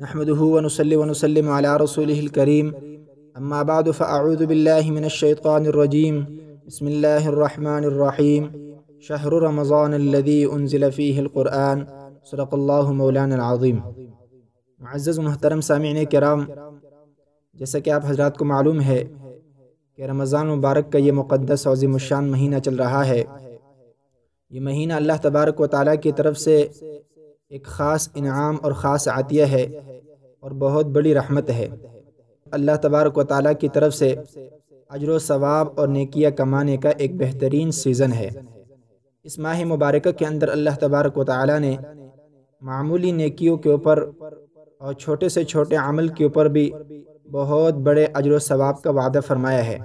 نحمده ونصلي ونسلم على رسوله الكريم. أما بعد، فأعوذ بالله من الشيطان الرجيم. بسم الله الرحمن الرحيم. شهر رمضان الذي أنزل فيه القرآن. صدق الله مولانا العظيم. معزز و محترم سامعین کرام، جیسا کہ آپ حضرات کو معلوم ہے کہ رمضان مبارک کا یہ مقدس عظیم الشان مہینہ چل رہا ہے۔ یہ مہینہ اللہ تبارک و تعالیٰ کی طرف سے ایک خاص انعام اور خاص عطیہ ہے اور بہت بڑی رحمت ہے۔ اللہ تبارک و تعالیٰ کی طرف سے اجر و ثواب اور نیکیہ کمانے کا ایک بہترین سیزن ہے۔ اس ماہ مبارکہ کے اندر اللہ تبارک و تعالیٰ نے معمولی نیکیوں کے اوپر اور چھوٹے سے چھوٹے عمل کے اوپر بھی بہت بڑے اجر و ثواب کا وعدہ فرمایا ہے۔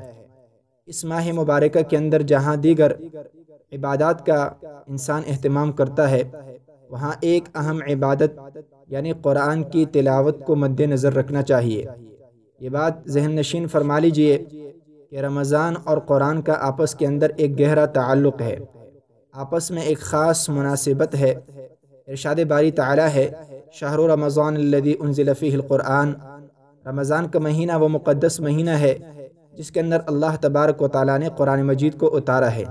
اس ماہ مبارکہ کے اندر جہاں دیگر عبادات کا انسان اہتمام کرتا ہے وہاں ایک اہم عبادت یعنی قرآن کی تلاوت کو مد نظر رکھنا چاہیے۔ یہ بات ذہن نشین فرما لیجیے کہ رمضان اور قرآن کا آپس کے اندر ایک گہرا تعلق ہے۔ آپس میں ایک خاص مناسبت ہے۔ ارشاد باری تعالی ہے، شہر رمضان الذي انزل فيه القرآن۔ رمضان کا مہینہ وہ مقدس مہینہ ہے جس کے اندر اللہ تبارک و تعالیٰ نے قرآن مجید کو اتارا ہے۔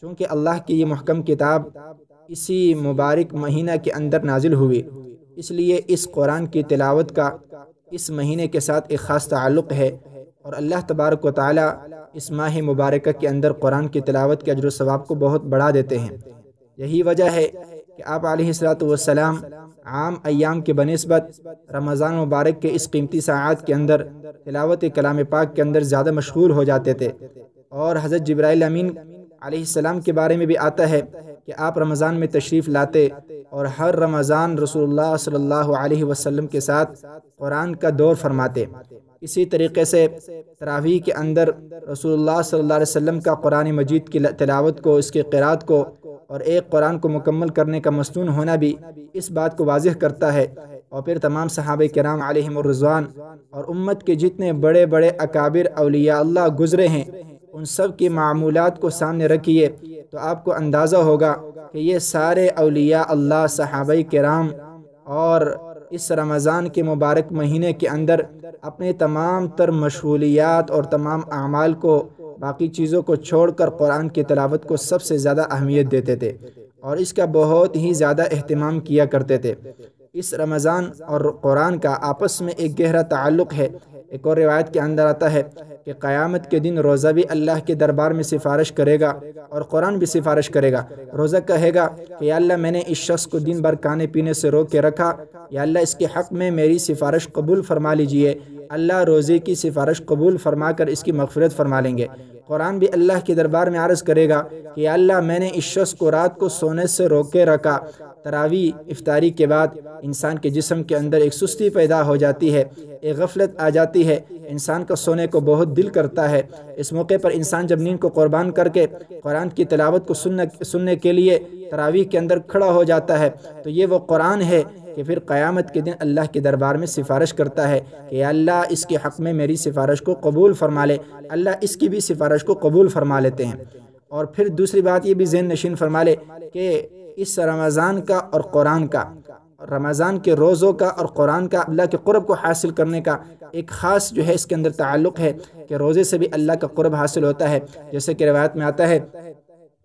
چونکہ اللہ کی یہ محکم کتاب اسی مبارک مہینہ کے اندر نازل ہوئی اس لیے اس قرآن کی تلاوت کا اس مہینے کے ساتھ ایک خاص تعلق ہے اور اللہ تبارک و تعالیٰ اس ماہ مبارکہ کے اندر قرآن کی تلاوت کے اجر و ثواب کو بہت بڑھا دیتے ہیں۔ یہی وجہ ہے کہ آپ علیہ السلاۃ والسلام عام ایام کے بنسبت رمضان مبارک کے اس قیمتی ساعات کے اندر تلاوت کلام پاک کے اندر زیادہ مشغول ہو جاتے تھے۔ اور حضرت جبرائیل امین علیہ السلام کے بارے میں بھی آتا ہے کہ آپ رمضان میں تشریف لاتے اور ہر رمضان رسول اللہ صلی اللہ علیہ وسلم کے ساتھ قرآن کا دور فرماتے۔ اسی طریقے سے تراویح کے اندر رسول اللہ صلی اللہ علیہ وسلم کا قرآن مجید کی تلاوت کو، اس کے قرآت کو اور ایک قرآن کو مکمل کرنے کا مصنون ہونا بھی اس بات کو واضح کرتا ہے۔ اور پھر تمام صحابہ کرام علیہم الرضوان اور امت کے جتنے بڑے بڑے اکابر اولیاء اللہ گزرے ہیں ان سب کی معمولات کو سامنے رکھیے تو آپ کو اندازہ ہوگا کہ یہ سارے اولیاء اللہ، صحابہ کرام اور اس رمضان کے مبارک مہینے کے اندر اپنے تمام تر مشغولیات اور تمام اعمال کو، باقی چیزوں کو چھوڑ کر قرآن کی تلاوت کو سب سے زیادہ اہمیت دیتے تھے اور اس کا بہت ہی زیادہ اہتمام کیا کرتے تھے۔ اس رمضان اور قرآن کا آپس میں ایک گہرا تعلق ہے ایک اور روایت کے اندر آتا ہے کہ قیامت کے دن روزہ بھی اللہ کے دربار میں سفارش کرے گا اور قرآن بھی سفارش کرے گا۔ روزہ کہے گا کہ یا اللہ میں نے اس شخص کو دن بھر کھانے پینے سے روک کے رکھا، یا اللہ اس کے حق میں میری سفارش قبول فرما لیجیے۔ اللہ روزے کی سفارش قبول فرما کر اس کی مغفرت فرما لیں گے۔ قرآن بھی اللہ کے دربار میں عرض کرے گا کہ یا اللہ میں نے اس شخص کو رات کو سونے سے روک کے رکھا تراوی افطاری کے بعد انسان کے جسم کے اندر ایک سستی پیدا ہو جاتی ہے، ایک غفلت آ جاتی ہے۔ انسان کا سونے کو بہت دل کرتا ہے۔ اس موقع پر انسان جب نیند کو قربان کر کے قرآن کی تلاوت کو سننے کے لیے تراویح کے اندر کھڑا ہو جاتا ہے، تو یہ وہ قرآن ہے کہ پھر قیامت کے دن اللہ کے دربار میں سفارش کرتا ہے کہ اللہ اس کے حق میں میری سفارش کو قبول فرما لے، اللہ اس کی بھی سفارش کو قبول فرما لیتے ہیں۔ اور پھر دوسری بات یہ بھی ذہن نشین فرما لے کہ اس رمضان کا اور قرآن کا۔ رمضان کے روزوں کا اور قرآن کا، اللہ کے قرب کو حاصل کرنے کا ایک خاص جو ہے اس کے اندر تعلق ہے کہ روزے سے بھی اللہ کا قرب حاصل ہوتا ہے۔ جیسے کہ روایت میں آتا ہے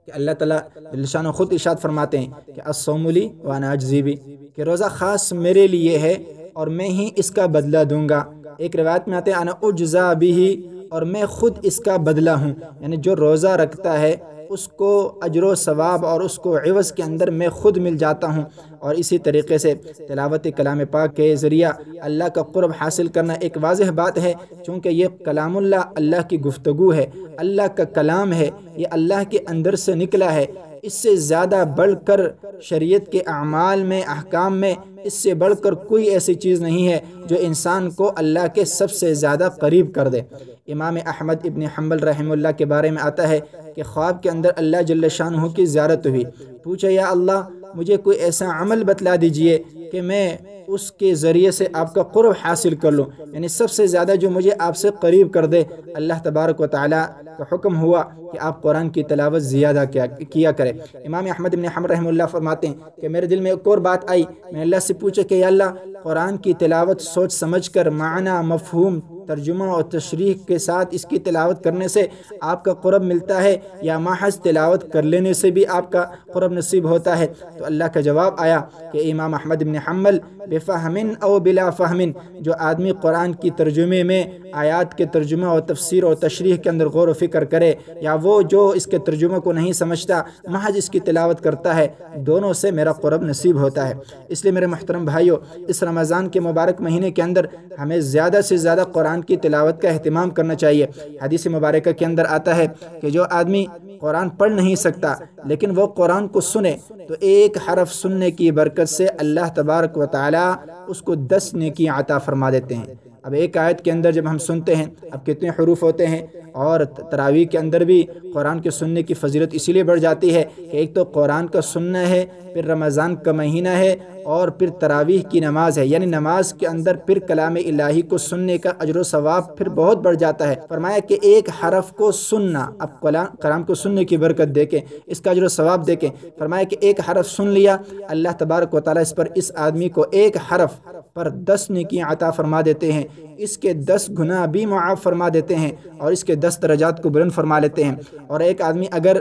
کہ اللہ تعالیٰ دلشان و خود ارشاد فرماتے ہیں کہ اسوملی وانا اجزیبی کہ روزہ خاص میرے لیے ہے اور میں ہی اس کا بدلہ دوں گا۔ ایک روایت میں آتے ہیں انا اجزا بھی اور میں خود اس کا بدلہ ہوں۔ یعنی جو روزہ رکھتا ہے اس کو اجر و ثواب اور اس کو عوض کے اندر میں خود مل جاتا ہوں۔ اور اسی طریقے سے تلاوت کلام پاک کے ذریعہ اللہ کا قرب حاصل کرنا ایک واضح بات ہے۔ چونکہ یہ کلام اللہ اللہ کی گفتگو ہے، اللہ کا کلام ہے، یہ اللہ کے اندر سے نکلا ہے۔ اس سے زیادہ بڑھ کر شریعت کے اعمال میں، احکام میں، اس سے بڑھ کر کوئی ایسی چیز نہیں ہے جو انسان کو اللہ کے سب سے زیادہ قریب کر دے۔ امام احمد ابن حنبل رحم اللہ کے بارے میں آتا ہے کہ خواب کے اندر اللہ جل شانہ کی زیارت ہوئی۔ پوچھا، یا اللہ، مجھے کوئی ایسا عمل بتلا دیجیے کہ میں اس کے ذریعے سے آپ کا قرب حاصل کر لوں۔ یعنی سب سے زیادہ جو مجھے آپ سے قریب کر دے، اللہ تبارک و تعالیٰ کا حکم ہوا کہ آپ قرآن کی تلاوت زیادہ کیا کیا کرے امام احمد بن حمر رحم اللہ فرماتے ہیں کہ میرے دل میں ایک اور بات آئی۔ میں اللہ سے پوچھا کہ یا اللہ، قرآن کی تلاوت سوچ سمجھ کر معنی، مفہوم، ترجمہ اور تشریح کے ساتھ اس کی تلاوت کرنے سے آپ کا قرب ملتا ہے یا محض تلاوت کر لینے سے بھی آپ کا قرب نصیب ہوتا ہے؟ تو اللہ کا جواب آیا کہ امام احمد بن حمل بے فہمن او بلا فہمن، جو آدمی قرآن کی ترجمے میں، آیات کے ترجمہ اور تفسیر اور تشریح کے اندر غور و فکر کرے، یا وہ جو اس کے ترجمہ کو نہیں سمجھتا، محض اس کی تلاوت کرتا ہے، دونوں سے میرا قرب نصیب ہوتا ہے۔ اس لیے میرے محترم بھائیوں اس رمضان کے مبارک مہینے کے اندر ہمیں زیادہ سے زیادہ قرآن کی تلاوت کا اہتمام کرنا چاہیے۔ حدیث مبارکہ کے اندر آتا ہے کہ جو آدمی قرآن پڑھ نہیں سکتا، لیکن وہ قرآن کو سنے۔ تو ایک حرف سننے کی برکت سے اللہ تبارک و تعالی اس کو دس نیکی عطا فرما دیتے ہیں۔ اب ایک آیت کے اندر جب ہم سنتے ہیں، اب کتنے حروف ہوتے ہیں اور تراویح کے اندر بھی قرآن کے سننے کی فضیلت اسی لیے بڑھ جاتی ہے کہ ایک تو قرآن کا سننا ہے، پھر رمضان کا مہینہ ہے اور پھر تراویح کی نماز ہے۔ یعنی نماز کے اندر پھر کلام الہی کو سننے کا اجر و ثواب پھر بہت بڑھ جاتا ہے۔ فرمایا کہ ایک حرف کو سننا، اب کلام کو سننے کی برکت دیکھیں، اس کا اجر و ثواب دیکھیں۔ فرمایا کہ ایک حرف سن لیا، اللہ تبارک و تعالیٰ اس پر اس آدمی کو ایک حرف پر دس نیکی عطا فرما دیتے ہیں۔ اس کے دس گناہ بھی معاف فرما دیتے ہیں اور اس کے دس درجات کو بلند فرما لیتے ہیں۔ اور ایک آدمی اگر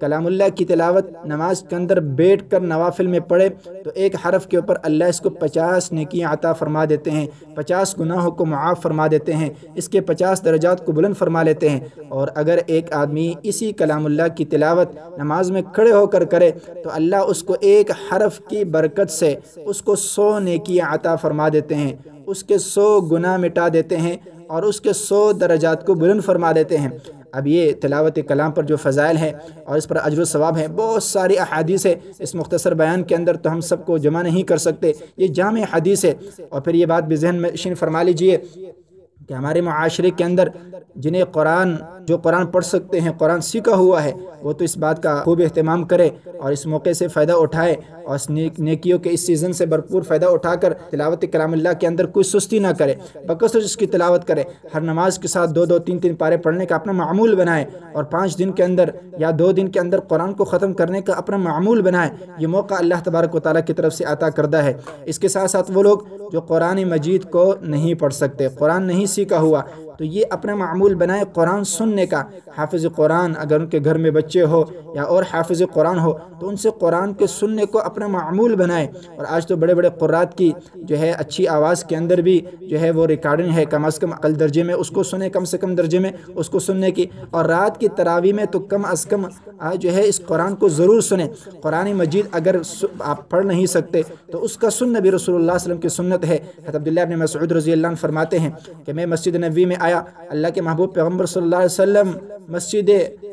کلام اللہ کی تلاوت نماز کے اندر بیٹھ کر نوافل میں پڑھے تو ایک حرف کے اوپر اللہ اس کو پچاس نیکیاں عطا فرما دیتے ہیں۔ پچاس گناہوں کو معاف فرما دیتے ہیں۔ اس کے پچاس درجات کو بلند فرما لیتے ہیں۔ اور اگر ایک آدمی اسی کلام اللہ کی تلاوت نماز میں کھڑے ہو کر کرے تو اللہ اس کو ایک حرف کی برکت سے اس کو سو نیکیاں عطا فرما فرما دیتے ہیں، اس کے سو گناہ مٹا دیتے ہیں اور اس کے سو درجات کو بلند فرما دیتے ہیں۔ اب یہ تلاوت کلام پر جو فضائل ہیں اور اس پر اجر و ثواب ہیں، بہت ساری احادیث ہے اس مختصر بیان کے اندر تو ہم سب کو جمع نہیں کر سکتے، یہ جامع حدیث ہے۔ اور پھر یہ بات بھی ذہن میں شین فرما لیجیے کہ ہمارے معاشرے کے اندر جنہیں قرآن جو قرآن پڑھ سکتے ہیں، قرآن سیکھا ہوا ہے، وہ تو اس بات کا خوب اہتمام کرے اور اس موقع سے فائدہ اٹھائے اور اس نیکیوں کے اس سیزن سے بھرپور فائدہ اٹھا کر تلاوت کلام اللہ کے اندر کوئی سستی نہ کرے بکثر اس کی تلاوت کرے۔ ہر نماز کے ساتھ دو دو، تین تین پارے پڑھنے کا اپنا معمول بنائے اور پانچ دن کے اندر یا دو دن کے اندر قرآن کو ختم کرنے کا اپنا معمول بنائے۔ یہ موقع اللہ تبارک و تعالیٰ کی طرف سے عطا کردہ ہے۔ اس کے ساتھ ساتھ وہ لوگ جو قرآن مجید کو نہیں پڑھ سکتے، قرآن نہیں سیکھا ہوا تو یہ اپنا معمول بنائے قرآن سننے کا۔ حافظ قرآن اگر ان کے گھر میں بچے ہو یا اور حافظ قرآن ہو تو ان سے قرآن کے سننے کو اپنا معمول بنائے۔ اور آج تو بڑے بڑے قرآت کی جو ہے اچھی آواز کے اندر بھی جو ہے وہ ریکارڈنگ ہے۔ کم از کم عقل درجے میں اس کو سنیں، کم سے کم درجے میں اس کو سننے کی۔ اور رات کی تراوی میں تو کم از کم جو ہے اس قرآن کو ضرور سنیں۔ قرآن مجید اگر آپ پڑھ نہیں سکتے تو اس کا سن نبی رسول اللہ علیہ وسلم کی سنت ہے۔ حضرت عبداللہ ابن مسعود رضی اللہ عنہ فرماتے ہیں کہ میں مسجد نبی میں آیا۔ اللہ کے محبوب پیغمبر صلی اللہ علیہ وسلم مسجد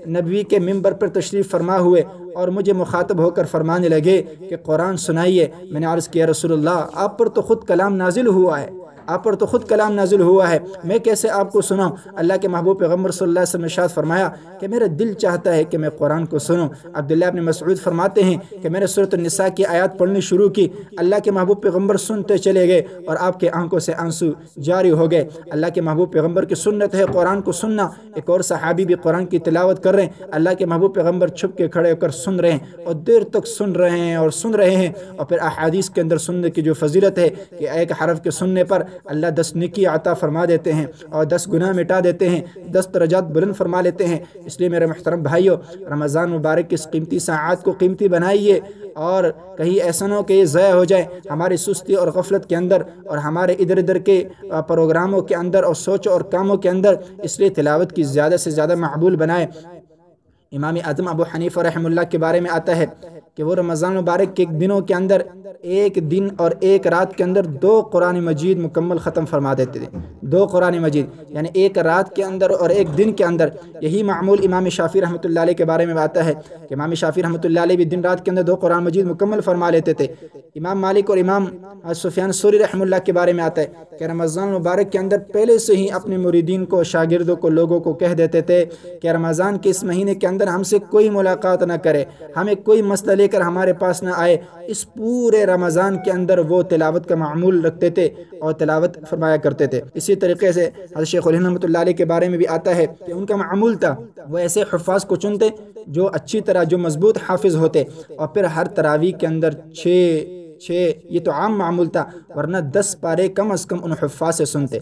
نبوی کے ممبر پر تشریف فرما ہوئے اور مجھے مخاطب ہو کر فرمانے لگے کہ قرآن سنائیے، میں نے عرض کیا، رسول اللہ، آپ پر تو خود کلام نازل ہوا ہے۔ آپ پر تو خود کلام نازل ہوا ہے۔ میں کیسے آپ کو سناؤں؟ اللہ کے محبوب پیغمبر صلی اللہ علیہ وسلم شاد فرمایا کہ میرا دل چاہتا ہے کہ میں قرآن کو سنوں۔ عبداللہ ابن مسعود فرماتے ہیں کہ میں نے صورت النساء کی آیات پڑھنی شروع کی۔ اللہ کے محبوب پیغمبر سنتے چلے گئے اور آپ کے آنکھوں سے آنسو جاری ہو گئے۔ اللہ کے محبوب پیغمبر کی سنت ہے قرآن کو سننا۔ ایک اور صحابی بھی قرآن کی تلاوت کر رہے ہیں۔ اللہ کے محبوب پیغمبر چھپ کے کھڑے ہو کر سن رہے ہیں اور دیر تک سن رہے ہیں اور سن رہے ہیں۔ اور پھر احادیث کے اندر سننے کی جو فضیلت ہے کہ ایک حرف کے سننے پر اللہ دس نکی عطا فرما دیتے ہیں اور دس گناہ مٹا دیتے ہیں، دس درجات بلند فرما لیتے ہیں۔ اس لیے میرے محترم بھائیوں رمضان مبارک کی اس قیمتی ساعات کو قیمتی بنائیے اور کہیں ایسا نہ ہو کہ یہ ضائع ہو جائے۔ ہماری سستی اور غفلت کے اندر اور ہمارے ادھر ادھر کے پروگراموں کے اندر اور سوچ اور کاموں کے اندر اس لیے تلاوت کی زیادہ سے زیادہ معبول بنائے امام اعظم ابو حنیف رحم اللہ کے بارے میں آتا ہے۔ کہ وہ رمضان مبارک کے دنوں کے اندر، ایک دن اور ایک رات کے اندر دو قرآن مجید مکمل ختم فرما دیتے تھے۔ دو قرآن مجید یعنی ایک رات کے اندر اور ایک دن کے اندر۔ یہی معمول امام شافی رحمۃ اللہ علیہ کے بارے میں آتا ہے کہ امام شافی رحمۃ اللہ علیہ بھی دن رات کے اندر دو قرآن مجید مکمل فرما لیتے تھے۔ امام مالک اور امام سفیان سوری رحم اللہ کے بارے میں آتا ہے کہ رمضان مبارک کے اندر پہلے سے ہی اپنے مریدین کو، شاگردوں کو، لوگوں کو کہہ دیتے تھے کہ رمضان کے اس مہینے کے اندر ہم سے کوئی ملاقات نہ کرے۔ ہمیں کوئی مسئلہ لے کر ہمارے پاس نہ آئے۔ اس پورے رمضان کے اندر وہ تلاوت کا معمول رکھتے تھے اور تلاوت فرمایا کرتے تھے۔ اسی طریقے سے حضرت شیخ علیہ رحمۃ اللہ علیہ کے بارے میں بھی آتا ہے کہ ان کا معمول تھا۔ وہ ایسے حفاظ کو چنتے جو اچھی طرح، جو مضبوط حافظ ہوتے۔ اور پھر ہر تراویح کے اندر چھ چھ، یہ تو عام معمول تھا، ورنہ دس پارے کم از کم ان حفاظ سے سنتے۔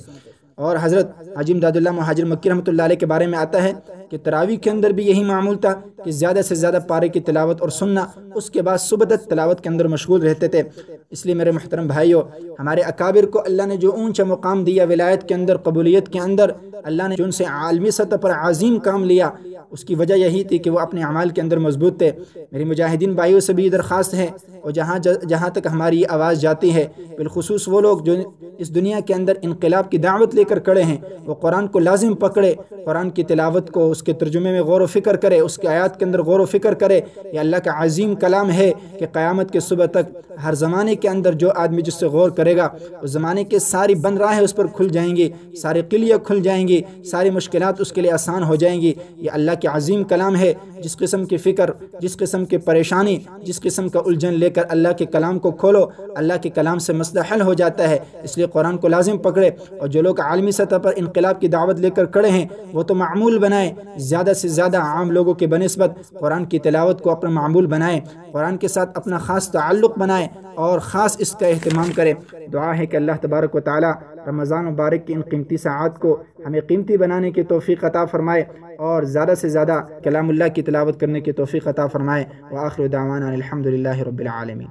اور حضرت عجیم داد اللہ مہاجر مکی رحمۃ اللہ علیہ کے بارے میں آتا ہے کہ تراویح کے اندر بھی یہی معمول تھا کہ زیادہ سے زیادہ پارے کی تلاوت اور سننا اس کے بعد صبح تلاوت کے اندر مشغول رہتے تھے۔ اس لیے میرے محترم بھائیو، ہمارے اکابر کو اللہ نے جو اونچا مقام دیا ولایت کے اندر، قبولیت کے اندر، اللہ نے جو ان سے عالمی سطح پر عظیم کام لیا اس کی وجہ یہی تھی کہ وہ اپنے اعمال کے اندر مضبوط تھے۔ میری مجاہدین بھائیوں سے بھی درخواست ہے اور جہاں جہاں تک ہماری آواز جاتی ہے، بالخصوص وہ لوگ جو اس دنیا کے اندر انقلاب کی دعوت لے کر کڑے ہیں، وہ قرآن کو لازم پکڑے، قرآن کی تلاوت کو اس کے ترجمے میں غور و فکر کرے، اس کے آیات کے اندر غور و فکر کرے۔ یہ اللہ کا عظیم کلام ہے کہ قیامت کے صبح تک ہر زمانے کے اندر جو آدمی جس سے غور کرے گا، اس زمانے کے ساری بند راہیں اس پر کھل جائیں گی سارے قلیہ کھل جائیں گی، ساری مشکلات اس کے لیے آسان ہو جائیں گی۔ یہ اللہ کے عظیم کلام ہے، جس قسم کی فکر، جس قسم کی پریشانی، جس قسم کا الجھن لے کر اللہ کے کلام کو کھولو، اللہ کے کلام سے مسئلہ حل ہو جاتا ہے۔ اس لیے قرآن کو لازم پکڑے اور جو لوگ عالمی سطح پر انقلاب کی دعوت لے کر کھڑے ہیں، وہ تو معمول بنائیں۔ زیادہ سے زیادہ عام لوگوں کے بنسبت قرآن کی تلاوت کو اپنا معمول بنائیں۔ قرآن کے ساتھ اپنا خاص تعلق بنائیں۔ اور خاص اس کا اہتمام کریں۔ دعا ہے کہ اللہ تبارک و تعالی رمضان مبارک کی ان قیمتی ساعات کو ہمیں قیمتی بنانے کی توفیق عطا فرمائے اور زیادہ سے زیادہ کلام اللہ کی تلاوت کرنے کی توفیق عطا فرمائے۔ وآخر دعوانا الحمدللہ رب العالمین۔